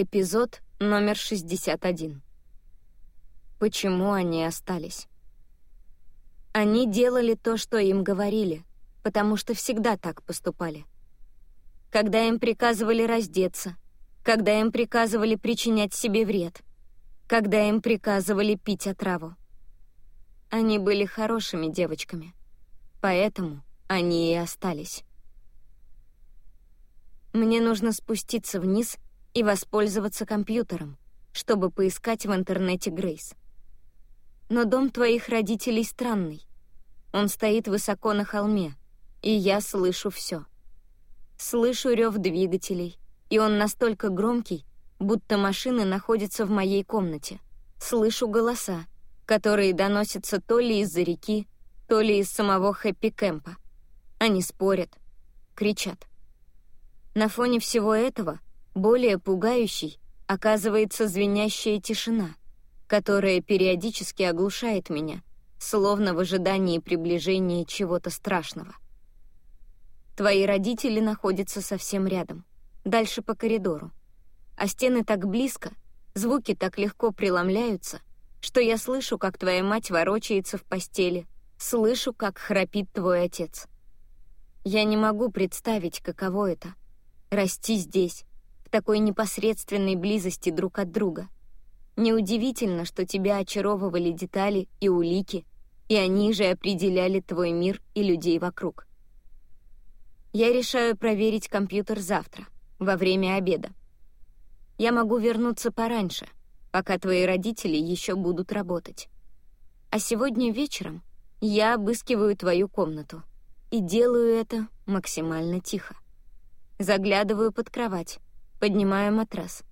Эпизод номер 61. Почему они остались? Они делали то, что им говорили, потому что всегда так поступали. Когда им приказывали раздеться, когда им приказывали причинять себе вред, когда им приказывали пить отраву. Они были хорошими девочками, поэтому они и остались. Мне нужно спуститься вниз и воспользоваться компьютером, чтобы поискать в интернете Грейс. Но дом твоих родителей странный. Он стоит высоко на холме, и я слышу все. Слышу рев двигателей, и он настолько громкий, будто машины находятся в моей комнате. Слышу голоса, которые доносятся то ли из-за реки, то ли из самого хэппи-кэмпа. Они спорят, кричат. На фоне всего этого более пугающей оказывается звенящая тишина — которая периодически оглушает меня, словно в ожидании приближения чего-то страшного. Твои родители находятся совсем рядом, дальше по коридору. А стены так близко, звуки так легко преломляются, что я слышу, как твоя мать ворочается в постели, слышу, как храпит твой отец. Я не могу представить, каково это — расти здесь, в такой непосредственной близости друг от друга — Неудивительно, что тебя очаровывали детали и улики, и они же определяли твой мир и людей вокруг. Я решаю проверить компьютер завтра, во время обеда. Я могу вернуться пораньше, пока твои родители еще будут работать. А сегодня вечером я обыскиваю твою комнату и делаю это максимально тихо. Заглядываю под кровать, поднимаю матрас,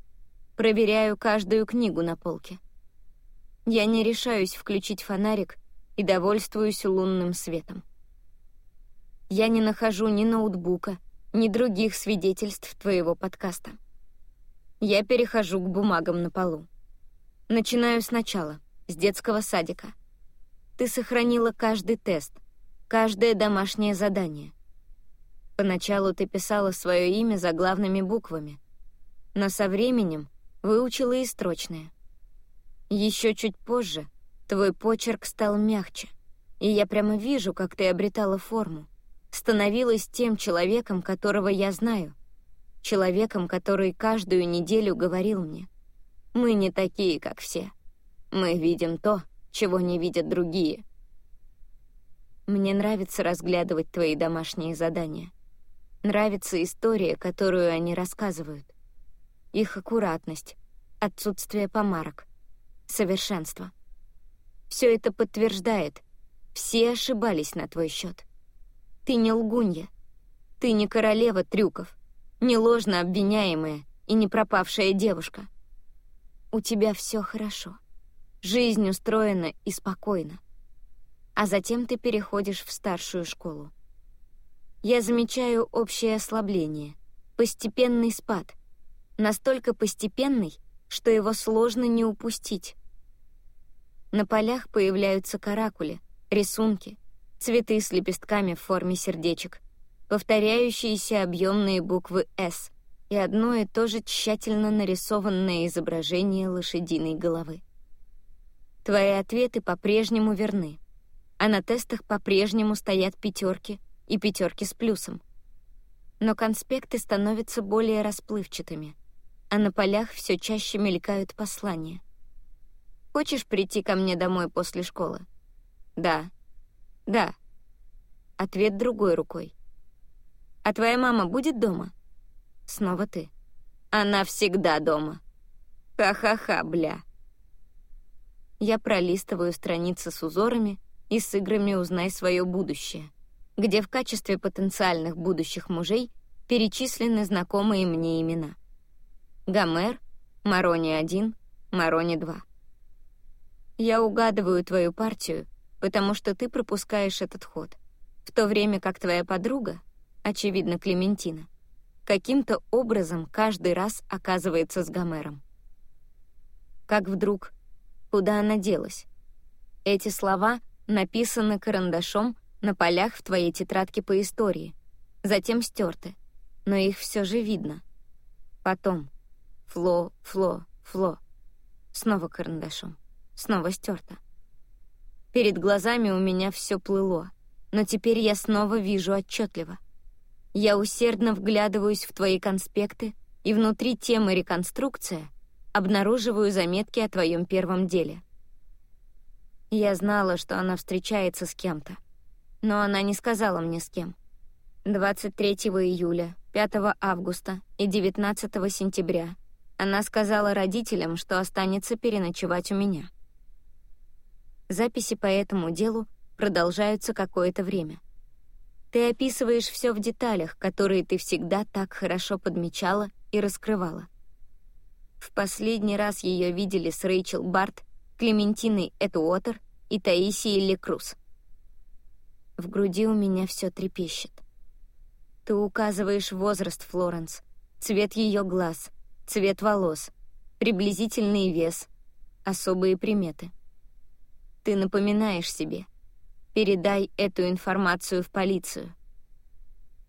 Проверяю каждую книгу на полке. Я не решаюсь включить фонарик и довольствуюсь лунным светом. Я не нахожу ни ноутбука, ни других свидетельств твоего подкаста. Я перехожу к бумагам на полу. Начинаю сначала, с детского садика. Ты сохранила каждый тест, каждое домашнее задание. Поначалу ты писала свое имя заглавными буквами, но со временем выучила и строчное. Еще чуть позже твой почерк стал мягче, и я прямо вижу, как ты обретала форму, становилась тем человеком, которого я знаю, человеком, который каждую неделю говорил мне, «Мы не такие, как все. Мы видим то, чего не видят другие». Мне нравится разглядывать твои домашние задания. Нравится история, которую они рассказывают их аккуратность, отсутствие помарок, совершенство. Все это подтверждает, все ошибались на твой счет. Ты не лгунья, ты не королева трюков, не ложно обвиняемая и не пропавшая девушка. У тебя все хорошо. Жизнь устроена и спокойна. А затем ты переходишь в старшую школу. Я замечаю общее ослабление, постепенный спад — настолько постепенный, что его сложно не упустить. На полях появляются каракули, рисунки, цветы с лепестками в форме сердечек, повторяющиеся объемные буквы «С» и одно и то же тщательно нарисованное изображение лошадиной головы. Твои ответы по-прежнему верны, а на тестах по-прежнему стоят пятерки и пятерки с плюсом. Но конспекты становятся более расплывчатыми — а на полях все чаще мелькают послания. «Хочешь прийти ко мне домой после школы?» «Да». «Да». Ответ другой рукой. «А твоя мама будет дома?» Снова ты. «Она всегда дома». «Ха-ха-ха, бля». Я пролистываю страницы с узорами и с играми «Узнай свое будущее», где в качестве потенциальных будущих мужей перечислены знакомые мне имена — Гомер, Марони-1, Марони-2. Я угадываю твою партию, потому что ты пропускаешь этот ход, в то время как твоя подруга, очевидно, Клементина, каким-то образом каждый раз оказывается с Гомером. Как вдруг, куда она делась? Эти слова написаны карандашом на полях в твоей тетрадке по истории, затем стерты, но их все же видно. Потом — Фло, Фло, Фло. Снова карандашом. Снова стерто. Перед глазами у меня все плыло, но теперь я снова вижу отчетливо. Я усердно вглядываюсь в твои конспекты, и внутри темы «Реконструкция» обнаруживаю заметки о твоем первом деле. Я знала, что она встречается с кем-то, но она не сказала мне с кем. 23 июля, 5 августа и 19 сентября она сказала родителям, что останется переночевать у меня. Записи по этому делу продолжаются какое-то время. Ты описываешь все в деталях, которые ты всегда так хорошо подмечала и раскрывала. В последний раз ее видели с Рэйчел Барт, Клементиной Этуотер и Таисией Лекрус. В груди у меня все трепещет. Ты указываешь возраст Флоренс, цвет ее глаз, цвет волос, приблизительный вес, особые приметы. Ты напоминаешь себе. Передай эту информацию в полицию.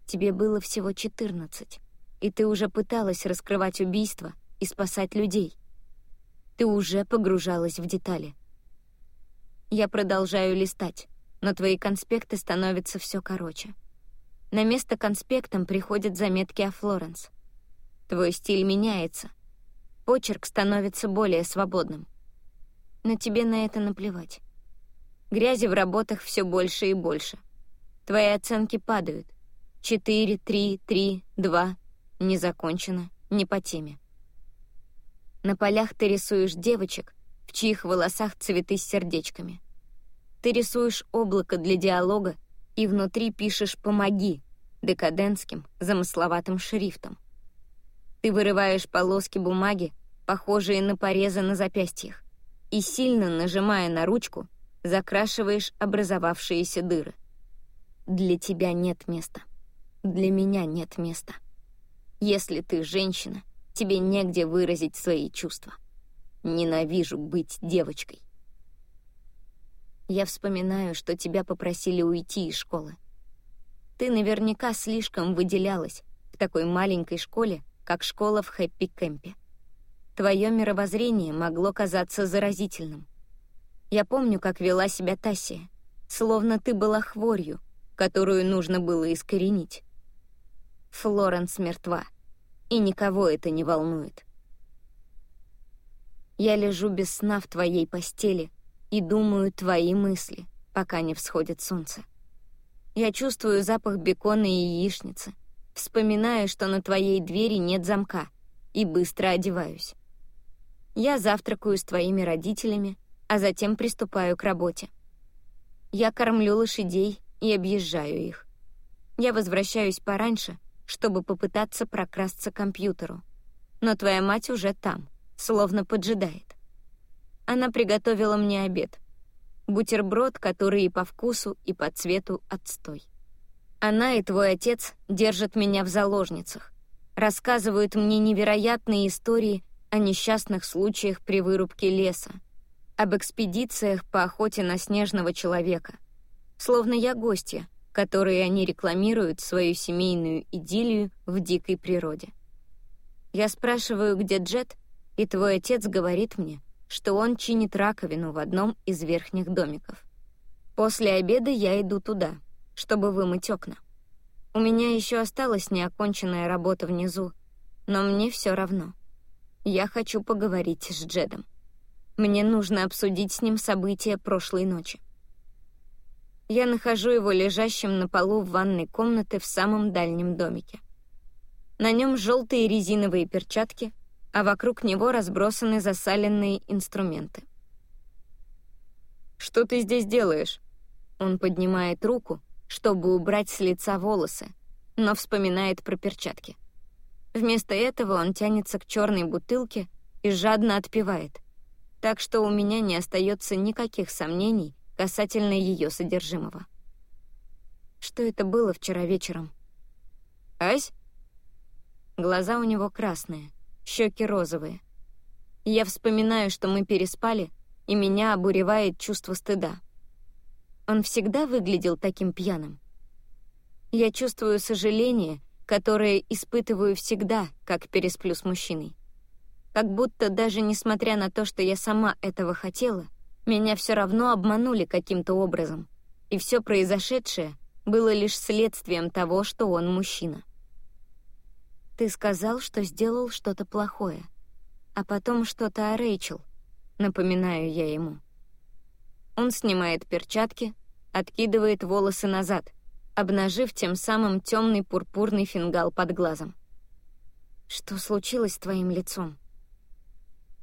Тебе было всего 14, и ты уже пыталась раскрывать убийство и спасать людей. Ты уже погружалась в детали. Я продолжаю листать, но твои конспекты становятся все короче. На место конспектам приходят заметки о Флоренс. Твой стиль меняется. Почерк становится более свободным. Но тебе на это наплевать. Грязи в работах все больше и больше. Твои оценки падают. Четыре, три, три, два. Не закончено, не по теме. На полях ты рисуешь девочек, в чьих волосах цветы с сердечками. Ты рисуешь облако для диалога и внутри пишешь «помоги» декадентским, замысловатым шрифтом. Ты вырываешь полоски бумаги, похожие на порезы на запястьях, и, сильно нажимая на ручку, закрашиваешь образовавшиеся дыры. Для тебя нет места. Для меня нет места. Если ты женщина, тебе негде выразить свои чувства. Ненавижу быть девочкой. Я вспоминаю, что тебя попросили уйти из школы. Ты наверняка слишком выделялась в такой маленькой школе, как школа в Хэппи-Кэмпе. Твое мировоззрение могло казаться заразительным — я помню, как вела себя Тассия, словно ты была хворью, которую нужно было искоренить. Флоренс мертва, и никого это не волнует. Я лежу без сна в твоей постели и думаю твои мысли, пока не всходит солнце. Я чувствую запах бекона и яичницы, вспоминаю, что на твоей двери нет замка, и быстро одеваюсь. Я завтракаю с твоими родителями, а затем приступаю к работе. Я кормлю лошадей и объезжаю их. Я возвращаюсь пораньше, чтобы попытаться прокрасться к компьютеру. Но твоя мать уже там, словно поджидает. Она приготовила мне обед. Бутерброд, который и по вкусу, и по цвету отстой. Она и твой отец держат меня в заложницах, рассказывают мне невероятные истории о несчастных случаях при вырубке леса, об экспедициях по охоте на снежного человека. Словно я гостья, которые они рекламируют свою семейную идиллию в дикой природе. Я спрашиваю, где Джет, и твой отец говорит мне, что он чинит раковину в одном из верхних домиков. После обеда я иду туда, чтобы вымыть окна. У меня еще осталась неоконченная работа внизу, но мне все равно. Я хочу поговорить с Джедом. Мне нужно обсудить с ним события прошлой ночи. Я нахожу его лежащим на полу в ванной комнаты в самом дальнем домике. На нем желтые резиновые перчатки, а вокруг него разбросаны засаленные инструменты. «Что ты здесь делаешь?» Он поднимает руку, чтобы убрать с лица волосы, но вспоминает про перчатки. Вместо этого он тянется к черной бутылке и жадно отпивает — так что у меня не остается никаких сомнений касательно ее содержимого. Что это было вчера вечером? Ась? Глаза у него красные, щеки розовые. Я вспоминаю, что мы переспали, и меня обуревает чувство стыда. Он всегда выглядел таким пьяным. Я чувствую сожаление, которое испытываю всегда, как пересплю с мужчиной. Как будто даже несмотря на то, что я сама этого хотела, меня все равно обманули каким-то образом, и все произошедшее было лишь следствием того, что он мужчина. Ты сказал, что сделал что-то плохое, а потом что-то о Рэйчел, напоминаю я ему. Он снимает перчатки, откидывает волосы назад, обнажив тем самым темный пурпурный фингал под глазом. Что случилось с твоим лицом?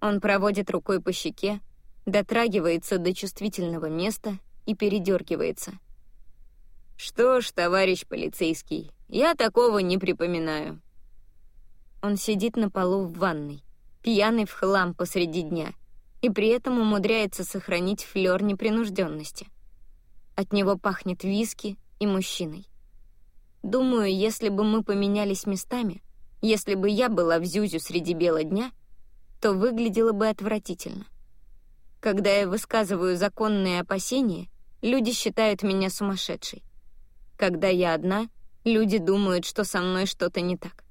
Он проводит рукой по щеке, дотрагивается до чувствительного места и передергивается. Что ж, товарищ полицейский, я такого не припоминаю. Он сидит на полу в ванной, пьяный в хлам посреди дня, и при этом умудряется сохранить флёр непринужденности. От него пахнет виски и мужчиной. Думаю, если бы мы поменялись местами, если бы я была в Зюзю среди бела дня, то выглядело бы отвратительно. Когда я высказываю законные опасения, люди считают меня сумасшедшей. Когда я одна, люди думают, что со мной что-то не так.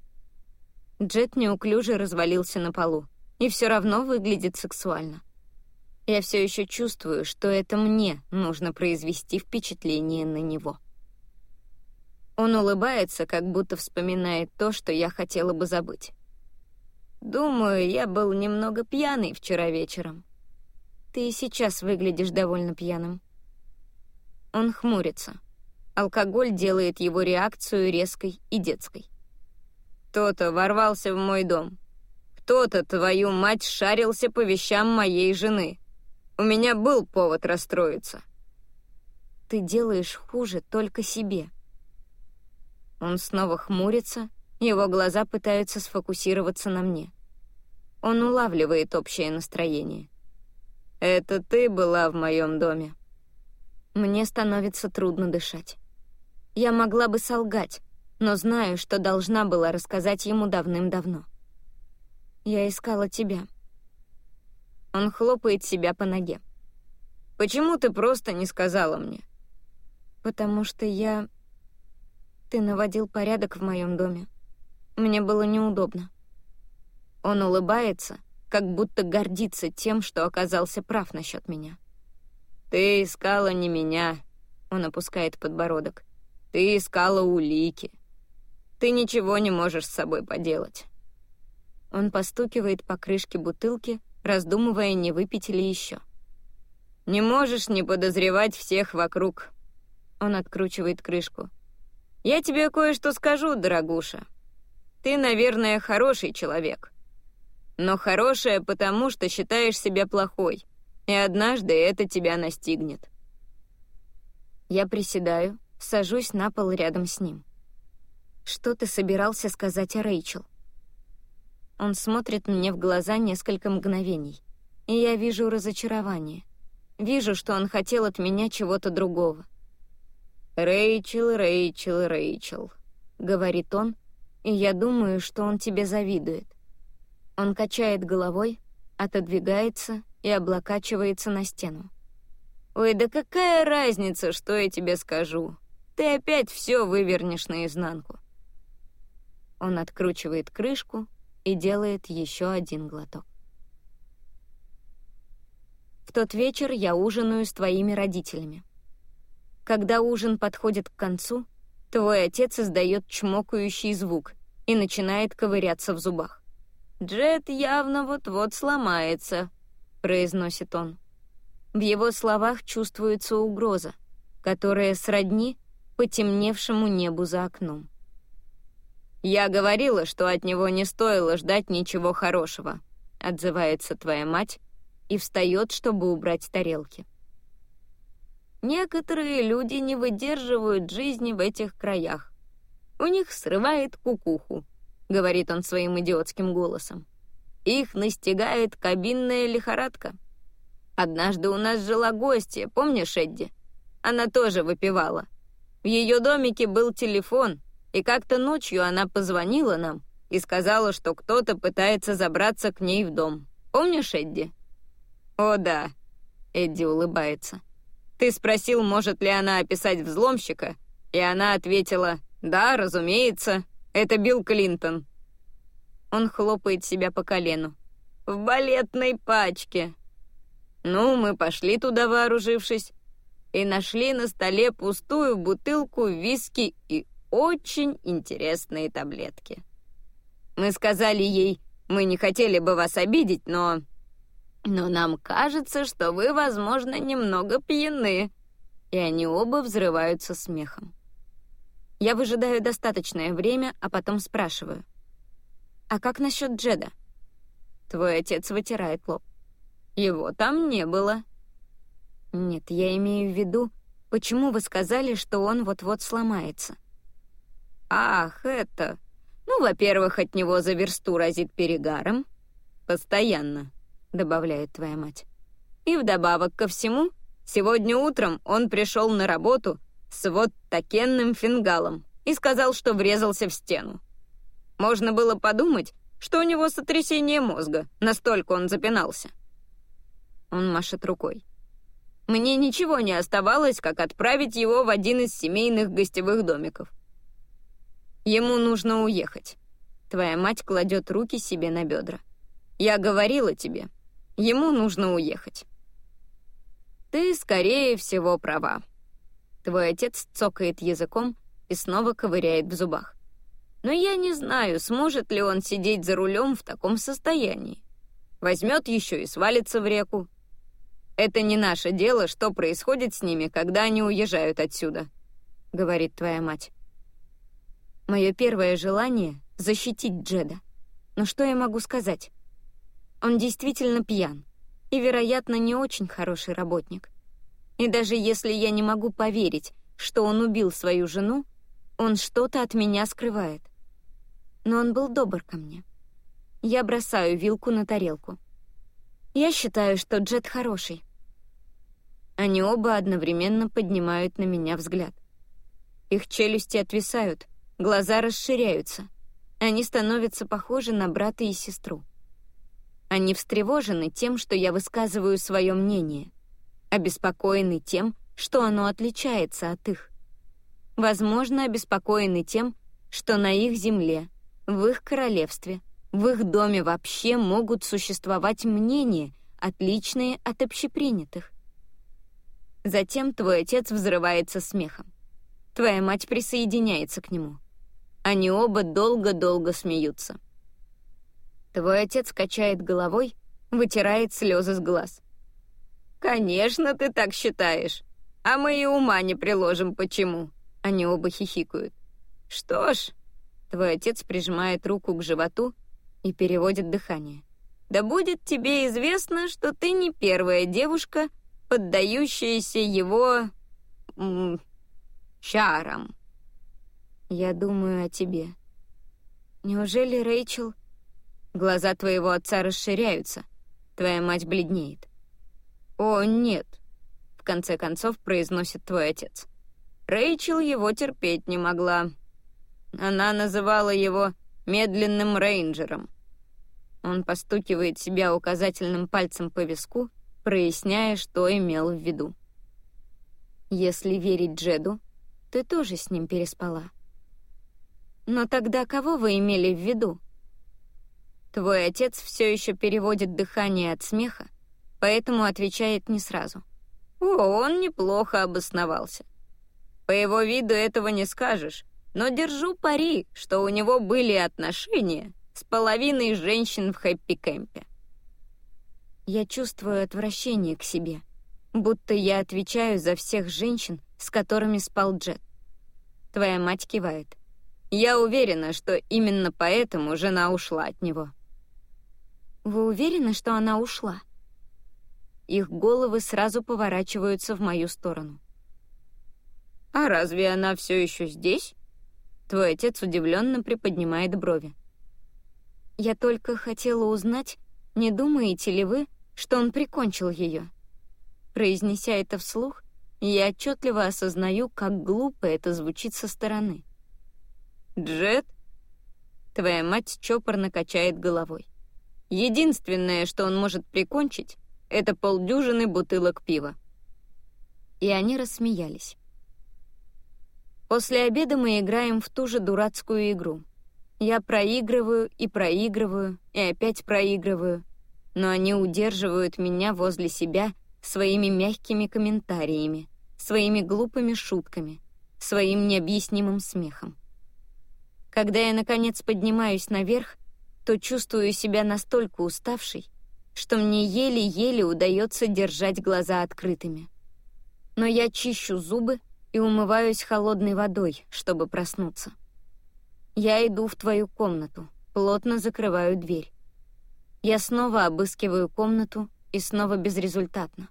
Джет неуклюже развалился на полу и все равно выглядит сексуально. Я все еще чувствую, что это мне нужно произвести впечатление на него. Он улыбается, как будто вспоминает то, что я хотела бы забыть. Думаю, я был немного пьяный вчера вечером. Ты и сейчас выглядишь довольно пьяным. Он хмурится. Алкоголь делает его реакцию резкой и детской. Кто-то ворвался в мой дом. Кто-то, твою мать, шарился по вещам моей жены. У меня был повод расстроиться. Ты делаешь хуже только себе. Он снова хмурится, его глаза пытаются сфокусироваться на мне. Он улавливает общее настроение. «Это ты была в моем доме». Мне становится трудно дышать. Я могла бы солгать, но знаю, что должна была рассказать ему давным-давно. Я искала тебя. Он хлопает себя по ноге. Почему ты просто не сказала мне? Потому что я... Ты наводил порядок в моем доме. Мне было неудобно. Он улыбается, как будто гордится тем, что оказался прав насчет меня. «Ты искала не меня», — он опускает подбородок. «Ты искала улики. Ты ничего не можешь с собой поделать». Он постукивает по крышке бутылки, раздумывая, не выпить ли еще. «Не можешь не подозревать всех вокруг». Он откручивает крышку. «Я тебе кое-что скажу, дорогуша. Ты, наверное, хороший человек. Но хорошая потому, что считаешь себя плохой, и однажды это тебя настигнет». Я приседаю, сажусь на пол рядом с ним. Что ты собирался сказать о Рэйчел? Он смотрит мне в глаза несколько мгновений, и я вижу разочарование. Вижу, что он хотел от меня чего-то другого. «Рэйчел, Рэйчел, Рэйчел», — говорит он, и я думаю, что он тебе завидует. Он качает головой, отодвигается и облокачивается на стену. «Ой, да какая разница, что я тебе скажу? Ты опять все вывернешь наизнанку». Он откручивает крышку и делает еще один глоток. В тот вечер я ужинаю с твоими родителями. Когда ужин подходит к концу, твой отец издает чмокающий звук и начинает ковыряться в зубах. «Джет явно вот-вот сломается», — произносит он. В его словах чувствуется угроза, которая сродни потемневшему небу за окном. «Я говорила, что от него не стоило ждать ничего хорошего», — отзывается твоя мать и встает, чтобы убрать тарелки. Некоторые люди не выдерживают жизни в этих краях. У них срывает кукуху, говорит он своим идиотским голосом. Их настигает кабинная лихорадка. Однажды у нас жила гостья, помнишь, Эдди? Она тоже выпивала. В ее домике был телефон, и как-то ночью она позвонила нам и сказала, что кто-то пытается забраться к ней в дом. Помнишь, Эдди?» «О, да», — Эдди улыбается. «Ты спросил, может ли она описать взломщика, и она ответила, да, разумеется, это Билл Клинтон». Он хлопает себя по колену. в балетной пачке. Ну, мы пошли туда, вооружившись, и нашли на столе пустую бутылку виски и очень интересные таблетки. Мы сказали ей, мы не хотели бы вас обидеть, но... Но нам кажется, что вы, возможно, немного пьяны. И они оба взрываются смехом. Я выжидаю достаточное время, а потом спрашиваю. «А как насчет Джеда?» Твой отец вытирает лоб. Его там не было. Нет, я имею в виду, почему вы сказали, что он вот-вот сломается? Ах, это... Ну, во-первых, от него за версту разит перегаром. Постоянно, добавляет твоя мать. И вдобавок ко всему, сегодня утром он пришел на работу с вот такенным фингалом и сказал, что врезался в стену. Можно было подумать, что у него сотрясение мозга, настолько он запинался. Он машет рукой. Мне ничего не оставалось, как отправить его в один из семейных гостевых домиков. Ему нужно уехать. Твоя мать кладет руки себе на бедра. Я говорила тебе, ему нужно уехать. Ты, скорее всего, права. Твой отец цокает языком и снова ковыряет в зубах. Но я не знаю, сможет ли он сидеть за рулем в таком состоянии. Возьмет еще и свалится в реку. Это не наше дело, что происходит с ними, когда они уезжают отсюда, говорит твоя мать. Мое первое желание — защитить Джеда. Но что я могу сказать? Он действительно пьян и, вероятно, не очень хороший работник. И даже если я не могу поверить, что он убил свою жену, он что-то от меня скрывает но он был добр ко мне. Я бросаю вилку на тарелку. Я считаю, что Джет хороший. Они оба одновременно поднимают на меня взгляд. Их челюсти отвисают, глаза расширяются. Они становятся похожи на брата и сестру. Они встревожены тем, что я высказываю свое мнение, обеспокоены тем, что оно отличается от их. Возможно, обеспокоены тем, что на их земле в их королевстве, в их доме вообще могут существовать мнения, отличные от общепринятых. Затем твой отец взрывается смехом. Твоя мать присоединяется к нему. Они оба долго-долго смеются. Твой отец качает головой, вытирает слезы с глаз. «Конечно, ты так считаешь. А мы и ума не приложим, почему?» Они оба хихикают. «Что ж, Твой отец прижимает руку к животу и переводит дыхание. «Да будет тебе известно, что ты не первая девушка, поддающаяся его... Чарам». «Я думаю о тебе. Неужели, Рэйчел...» Глаза твоего отца расширяются. Твоя мать бледнеет. «О, нет», — в конце концов произносит твой отец. Рэйчел его терпеть не могла. Она называла его «медленным рейнджером». Он постукивает себя указательным пальцем по виску, проясняя, что имел в виду. «Если верить Джеду, ты тоже с ним переспала». «Но тогда кого вы имели в виду?» Твой отец все еще переводит дыхание от смеха, поэтому отвечает не сразу. «О, он неплохо обосновался. По его виду этого не скажешь, но держу пари, что у него были отношения с половиной женщин в хэппи-кэмпе. Я чувствую отвращение к себе, будто я отвечаю за всех женщин, с которыми спал Джет. Твоя мать кивает. Я уверена, что именно поэтому жена ушла от него. Вы уверены, что она ушла? Их головы сразу поворачиваются в мою сторону. А разве она все еще здесь? Твой отец удивленно приподнимает брови. «Я только хотела узнать, не думаете ли вы, что он прикончил ее?» Произнеся это вслух, я отчетливо осознаю, как глупо это звучит со стороны. «Джет?» Твоя мать чопорно качает головой. «Единственное, что он может прикончить, это полдюжины бутылок пива». И они рассмеялись. После обеда мы играем в ту же дурацкую игру. Я проигрываю и проигрываю, и опять проигрываю. но они удерживают меня возле себя своими мягкими комментариями, своими глупыми шутками, своим необъяснимым смехом. Когда я, наконец, поднимаюсь наверх, то чувствую себя настолько уставшей, что мне еле-еле удается держать глаза открытыми. Но я чищу зубы и умываюсь холодной водой, чтобы проснуться. Я иду в твою комнату, плотно закрываю дверь. Я снова обыскиваю комнату и снова безрезультатно.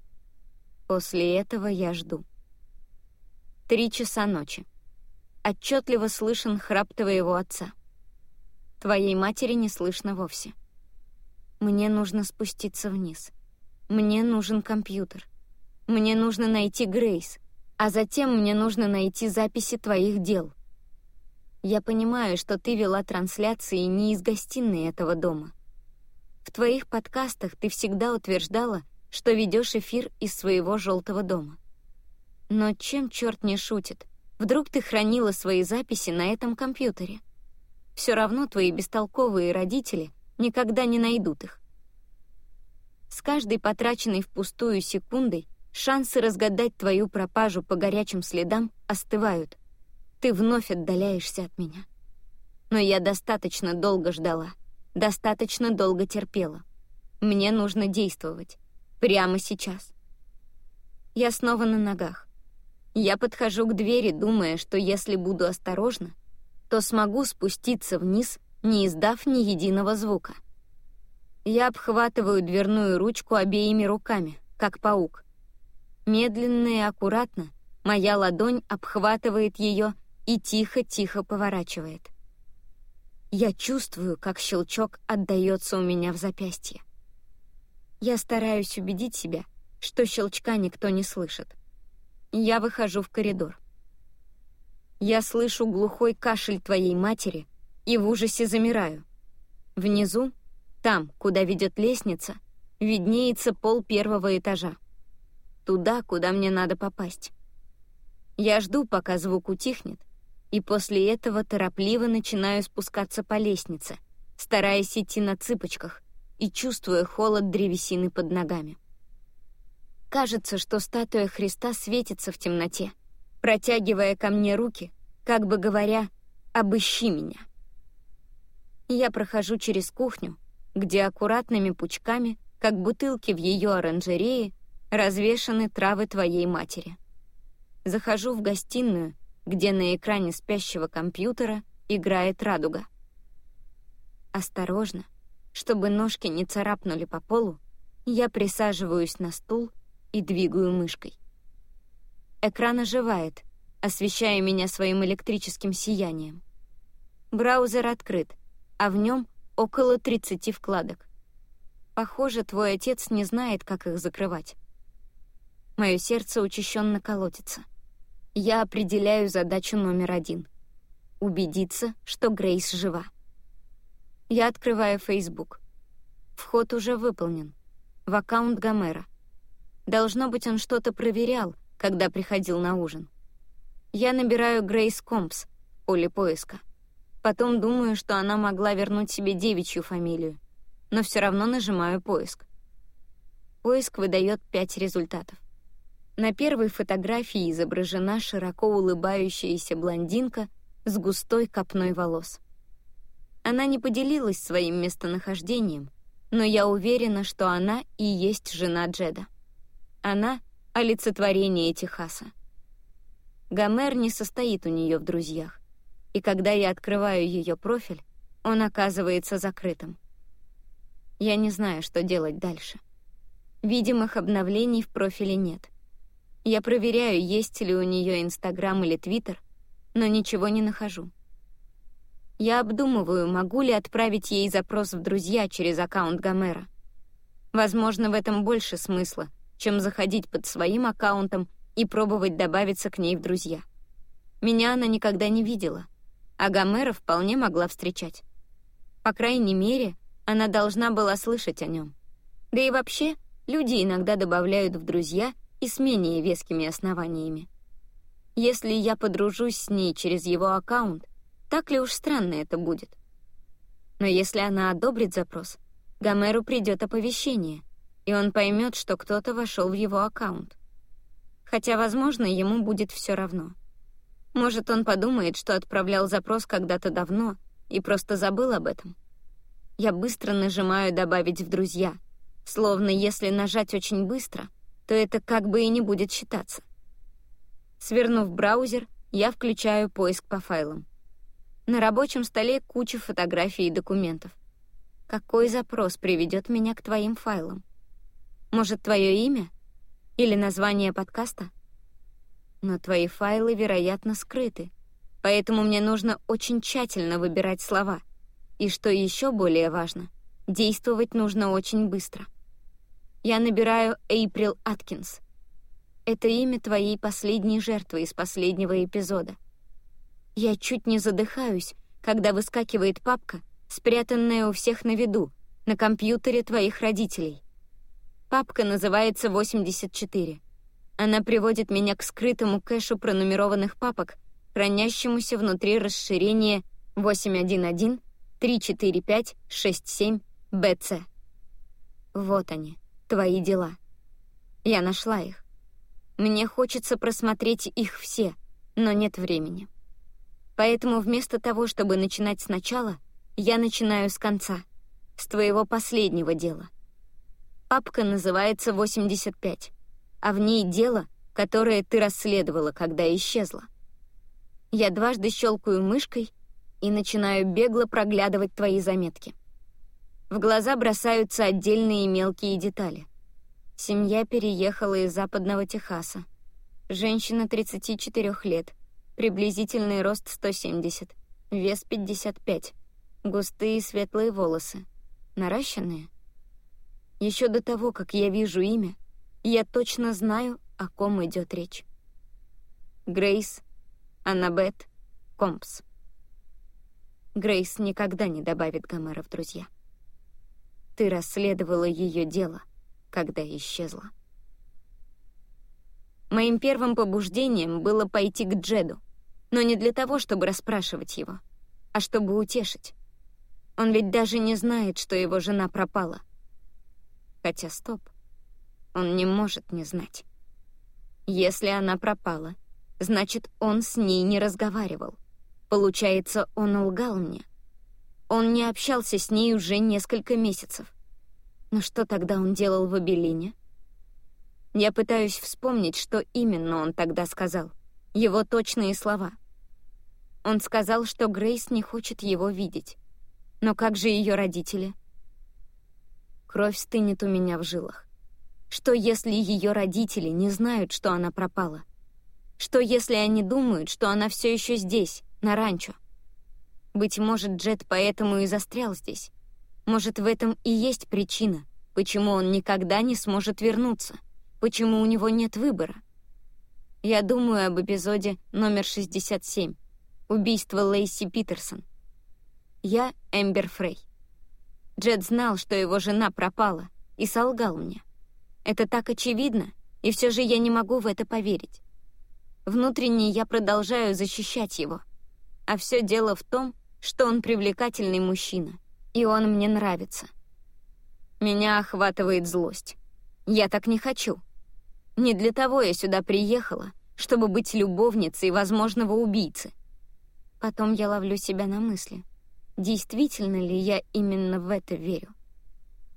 После этого я жду. Три часа ночи. Отчетливо слышен храп твоего отца. Твоей матери не слышно вовсе. Мне нужно спуститься вниз. Мне нужен компьютер. Мне нужно найти Грейс, а затем мне нужно найти записи твоих дел. Я понимаю, что ты вела трансляции не из гостиной этого дома. В твоих подкастах ты всегда утверждала, что ведешь эфир из своего желтого дома. Но чем черт не шутит? Вдруг ты хранила свои записи на этом компьютере? Все равно твои бестолковые родители никогда не найдут их. С каждой потраченной впустую секундой шансы разгадать твою пропажу по горячим следам остывают. Ты вновь отдаляешься от меня. Но я достаточно долго ждала, достаточно долго терпела. Мне нужно действовать. Прямо сейчас. Я снова на ногах. Я подхожу к двери, думая, что если буду осторожна, то смогу спуститься вниз, не издав ни единого звука. Я обхватываю дверную ручку обеими руками, как паук. Медленно и аккуратно моя ладонь обхватывает ее и тихо-тихо поворачивает. Я чувствую, как щелчок отдаётся у меня в запястье. Я стараюсь убедить себя, что щелчка никто не слышит. Я выхожу в коридор. Я слышу глухой кашель твоей матери и в ужасе замираю. Внизу, там, куда ведет лестница, виднеется пол первого этажа. Туда, куда мне надо попасть. Я жду, пока звук утихнет, и после этого торопливо начинаю спускаться по лестнице, стараясь идти на цыпочках и чувствуя холод древесины под ногами. Кажется, что статуя Христа светится в темноте, протягивая ко мне руки, как бы говоря «обыщи меня». Я прохожу через кухню, где аккуратными пучками, как бутылки в ее оранжерее, развешаны травы твоей матери. Захожу в гостиную, где на экране спящего компьютера играет радуга. Осторожно, чтобы ножки не царапнули по полу, я присаживаюсь на стул и двигаю мышкой. Экран оживает, освещая меня своим электрическим сиянием. Браузер открыт, а в нем около 30 вкладок. Похоже, твой отец не знает, как их закрывать. Мое сердце учащенно колотится. Я определяю задачу номер один — убедиться, что Грейс жива. Я открываю Facebook. Вход уже выполнен. В аккаунт Гомера. Должно быть, он что-то проверял, когда приходил на ужин. Я набираю Грейс Компс в поле поиска. Потом думаю, что она могла вернуть себе девичью фамилию, но все равно нажимаю «Поиск». Поиск выдает пять результатов. На первой фотографии изображена широко улыбающаяся блондинка с густой копной волос. Она не поделилась своим местонахождением, но я уверена, что она и есть жена Джеда. Она — олицетворение Техаса. Гомер не состоит у нее в друзьях, и когда я открываю ее профиль, он оказывается закрытым. Я не знаю, что делать дальше. Видимых обновлений в профиле нет. Я проверяю, есть ли у нее Инстаграм или Твиттер, но ничего не нахожу. Я обдумываю, могу ли отправить ей запрос в друзья через аккаунт Гомера. Возможно, в этом больше смысла — чем заходить под своим аккаунтом и пробовать добавиться к ней в друзья. Меня она никогда не видела, а Гомера вполне могла встречать. По крайней мере, она должна была слышать о нем. Да и вообще, люди иногда добавляют в друзья и с менее вескими основаниями. Если я подружусь с ней через его аккаунт, так ли уж странно это будет? Но если она одобрит запрос, Гомеру придет оповещение, и он поймет, что кто-то вошел в его аккаунт. Хотя, возможно, ему будет все равно. Может, он подумает, что отправлял запрос когда-то давно и просто забыл об этом. Я быстро нажимаю «Добавить в друзья», словно если нажать очень быстро, то это как бы и не будет считаться. Свернув браузер, я включаю поиск по файлам. На рабочем столе куча фотографий и документов. Какой запрос приведет меня к твоим файлам? Может, твое имя? Или название подкаста? Но твои файлы, вероятно, скрыты, поэтому мне нужно очень тщательно выбирать слова. И что еще более важно, действовать нужно очень быстро. Я набираю Эйприл Аткинс. Это имя твоей последней жертвы из последнего эпизода. Я чуть не задыхаюсь, когда выскакивает папка, спрятанная у всех на виду, на компьютере твоих родителей. Папка называется 84. Она приводит меня к скрытому кэшу пронумерованных папок, хранящемуся внутри расширения 811-345-67-BC. Вот они, твои дела. Я нашла их. Мне хочется просмотреть их все, но нет времени. Поэтому вместо того, чтобы начинать сначала, я начинаю с конца, с твоего последнего дела. Папка называется 85, а в ней дело, которое ты расследовала, когда исчезла. Я дважды щелкаю мышкой и начинаю бегло проглядывать твои заметки. В глаза бросаются отдельные мелкие детали. Семья переехала из западного Техаса. Женщина 34 лет — Приблизительный рост 170, вес 55, густые светлые волосы. Наращенные? Еще до того, как я вижу имя, я точно знаю, о ком идет речь. Грейс, Аннабет, Компс. Грейс никогда не добавит Гомера в друзья. Ты расследовала ее дело, когда исчезла. Моим первым побуждением было пойти к Джеду, но не для того, чтобы расспрашивать его, а чтобы утешить. Он ведь даже не знает, что его жена пропала. Хотя стоп, он не может не знать. Если она пропала, значит, он с ней не разговаривал. Получается, он лгал мне. Он не общался с ней уже несколько месяцев. Но что тогда он делал в Абелине? Я пытаюсь вспомнить, что именно он тогда сказал. Его точные слова. Он сказал, что Грейс не хочет его видеть. Но как же ее родители? Кровь стынет у меня в жилах. Что если ее родители не знают, что она пропала? Что если они думают, что она все еще здесь, на ранчо? Быть может, Джет поэтому и застрял здесь. Может, в этом и есть причина, почему он никогда не сможет вернуться почему у него нет выбора. Я думаю об эпизоде номер 67 «Убийство Лейси Питерсон». Я Эмбер Фрей. Джет знал, что его жена пропала, и солгал мне. Это так очевидно, и все же я не могу в это поверить. Внутренне я продолжаю защищать его. А все дело в том, что он привлекательный мужчина, и он мне нравится. Меня охватывает злость. Я так не хочу. Не для того я сюда приехала, чтобы быть любовницей возможного убийцы. Потом я ловлю себя на мысли. Действительно ли я именно в это верю?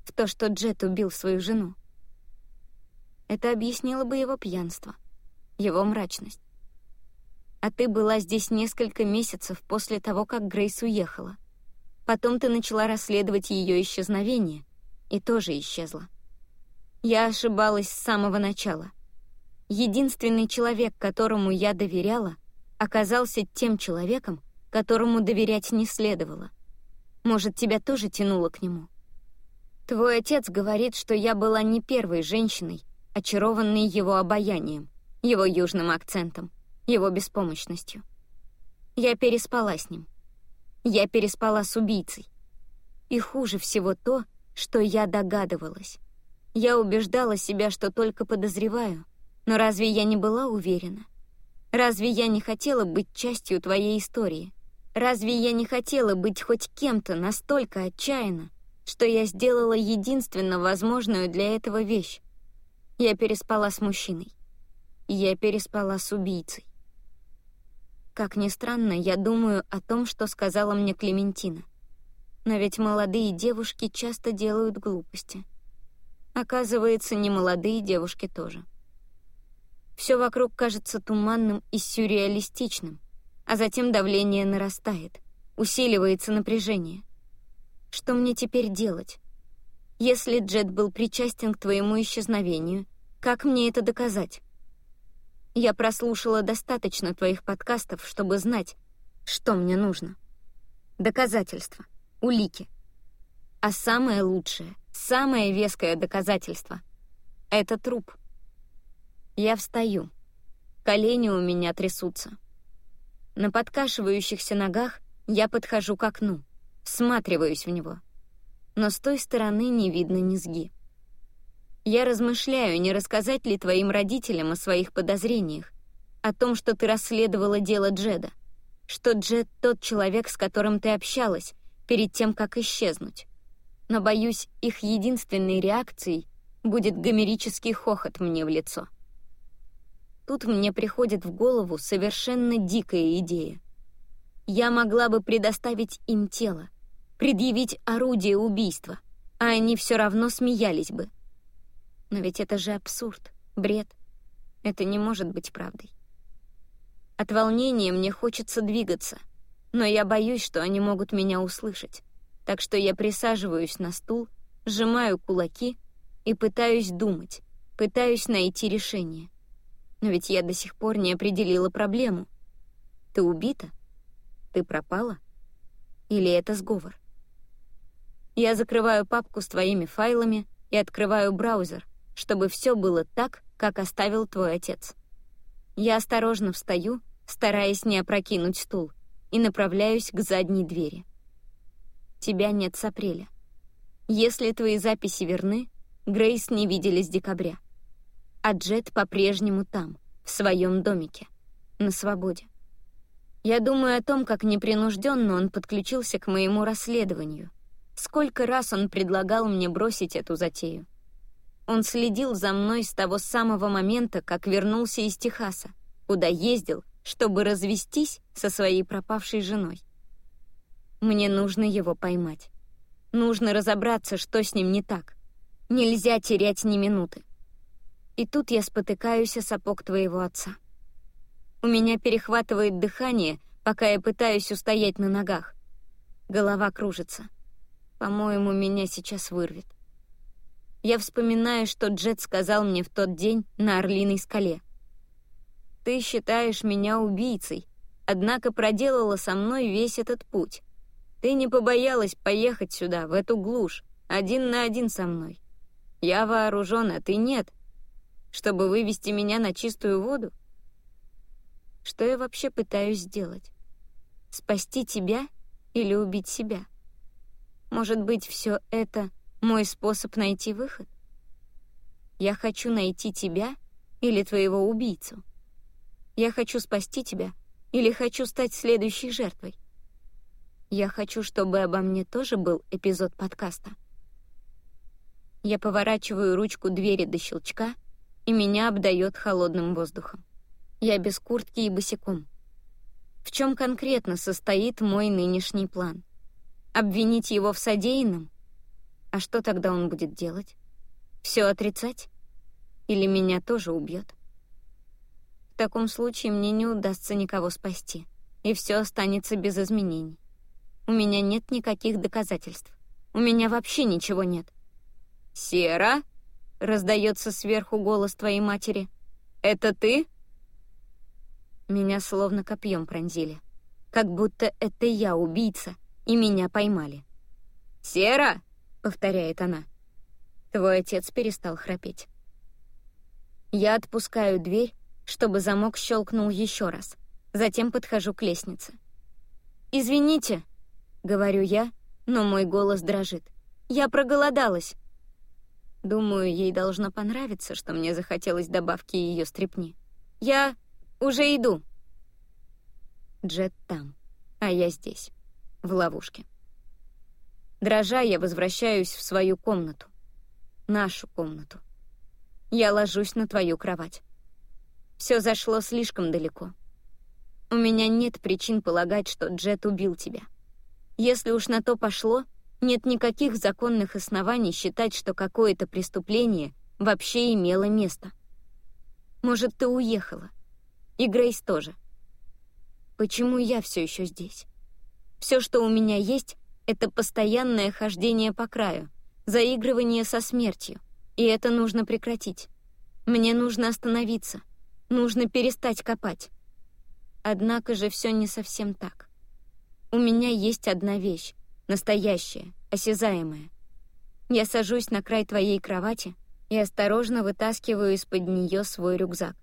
В то, что Джет убил свою жену? Это объяснило бы его пьянство, его мрачность. А ты была здесь несколько месяцев после того, как Грейс уехала. Потом ты начала расследовать ее исчезновение и тоже исчезла. Я ошибалась с самого начала. Единственный человек, которому я доверяла, оказался тем человеком, которому доверять не следовало. Может, тебя тоже тянуло к нему? Твой отец говорит, что я была не первой женщиной, очарованной его обаянием, его южным акцентом, его беспомощностью. Я переспала с ним. Я переспала с убийцей. И хуже всего то, что я догадывалась. Я убеждала себя, что только подозреваю. Но разве я не была уверена? Разве я не хотела быть частью твоей истории? Разве я не хотела быть хоть кем-то настолько отчаянно, что я сделала единственно возможную для этого вещь. Я переспала с мужчиной. Я переспала с убийцей. Как ни странно, я думаю о том, что сказала мне Клементина. Но ведь молодые девушки часто делают глупости. Оказывается, не молодые девушки тоже. Все вокруг кажется туманным и сюрреалистичным, а затем давление нарастает, усиливается напряжение. Что мне теперь делать? Если Джет был причастен к твоему исчезновению, как мне это доказать? Я прослушала достаточно твоих подкастов, чтобы знать, что мне нужно. Доказательства, улики. А самое лучшее, самое веское доказательство — это труп — я встаю. Колени у меня трясутся. На подкашивающихся ногах я подхожу к окну, всматриваюсь в него. Но с той стороны не видно низги. Я размышляю, не рассказать ли твоим родителям о своих подозрениях, о том, что ты расследовала дело Джеда, что Джед — тот человек, с которым ты общалась, перед тем, как исчезнуть. Но, боюсь, их единственной реакцией будет гомерический хохот мне в лицо. Тут мне приходит в голову совершенно дикая идея. Я могла бы предоставить им тело, предъявить орудие убийства, а они все равно смеялись бы. Но ведь это же абсурд, бред. Это не может быть правдой. От волнения мне хочется двигаться, но я боюсь, что они могут меня услышать, так что я присаживаюсь на стул, сжимаю кулаки и пытаюсь думать, пытаюсь найти решение. Но ведь я до сих пор не определила проблему. Ты убита? Ты пропала? Или это сговор? Я закрываю папку с твоими файлами и открываю браузер, чтобы все было так, как оставил твой отец. Я осторожно встаю, стараясь не опрокинуть стул, и направляюсь к задней двери. Тебя нет с апреля. Если твои записи верны, Грейс не видели с декабря а Джет по-прежнему там, в своем домике, на свободе. Я думаю о том, как непринужденно он подключился к моему расследованию. Сколько раз он предлагал мне бросить эту затею. Он следил за мной с того самого момента, как вернулся из Техаса, куда ездил, чтобы развестись со своей пропавшей женой. Мне нужно его поймать. Нужно разобраться, что с ним не так. Нельзя терять ни минуты. И тут я спотыкаюсь о сапог твоего отца. У меня перехватывает дыхание, пока я пытаюсь устоять на ногах. Голова кружится. По-моему, меня сейчас вырвет. Я вспоминаю, что Джет сказал мне в тот день на Орлиной скале. «Ты считаешь меня убийцей, однако проделала со мной весь этот путь. Ты не побоялась поехать сюда, в эту глушь, один на один со мной. Я вооружен, а ты нет чтобы вывести меня на чистую воду? Что я вообще пытаюсь сделать? Спасти тебя или убить себя? Может быть, все это мой способ найти выход? Я хочу найти тебя или твоего убийцу. Я хочу спасти тебя или хочу стать следующей жертвой. Я хочу, чтобы обо мне тоже был эпизод подкаста. Я поворачиваю ручку двери до щелчка — и меня обдает холодным воздухом. Я без куртки и босиком. В чем конкретно состоит мой нынешний план? Обвинить его в содеянном? А что тогда он будет делать? Все отрицать? Или меня тоже убьет? В таком случае мне не удастся никого спасти, и все останется без изменений. У меня нет никаких доказательств. У меня вообще ничего нет. «Сера?» — раздается сверху голос твоей матери. «Это ты?» Меня словно копьем пронзили. Как будто это я убийца, и меня поймали. «Сера!» — повторяет она. Твой отец перестал храпеть. Я отпускаю дверь, чтобы замок щелкнул еще раз. Затем подхожу к лестнице. «Извините», — говорю я, но мой голос дрожит. «Я проголодалась». Думаю, ей должно понравиться, что мне захотелось добавки ее стрепни. Я уже иду. Джет там, а я здесь, в ловушке. Дрожа, я возвращаюсь в свою комнату. Нашу комнату. Я ложусь на твою кровать. Все зашло слишком далеко. У меня нет причин полагать, что Джет убил тебя. Если уж на то пошло, нет никаких законных оснований считать, что какое-то преступление вообще имело место. Может, ты уехала. И Грейс тоже. Почему я все еще здесь? Все, что у меня есть, это постоянное хождение по краю, заигрывание со смертью, и это нужно прекратить. Мне нужно остановиться, нужно перестать копать. Однако же все не совсем так. У меня есть одна вещь, настоящая, осязаемая. Я сажусь на край твоей кровати и осторожно вытаскиваю из-под нее свой рюкзак.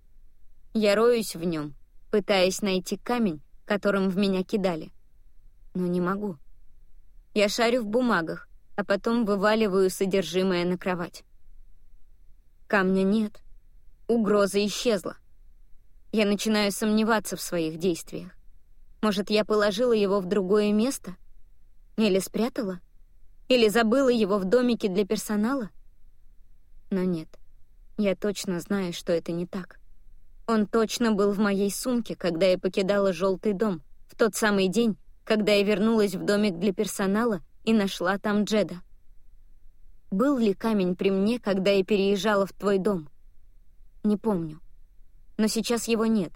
Я роюсь в нем, пытаясь найти камень, которым в меня кидали. Но не могу. Я шарю в бумагах, а потом вываливаю содержимое на кровать. Камня нет. Угроза исчезла. Я начинаю сомневаться в своих действиях. Может, я положила его в другое место? Или спрятала? Или забыла его в домике для персонала? Но нет, я точно знаю, что это не так. Он точно был в моей сумке, когда я покидала желтый дом, в тот самый день, когда я вернулась в домик для персонала и нашла там Джеда. Был ли камень при мне, когда я переезжала в твой дом? Не помню но сейчас его нет,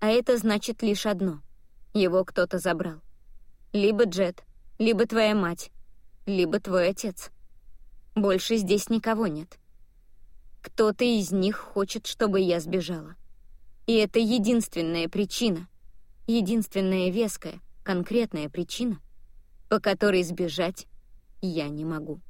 а это значит лишь одно — его кто-то забрал. Либо Джет, либо твоя мать, либо твой отец. Больше здесь никого нет. Кто-то из них хочет, чтобы я сбежала. И это единственная причина, единственная веская, конкретная причина, по которой сбежать я не могу.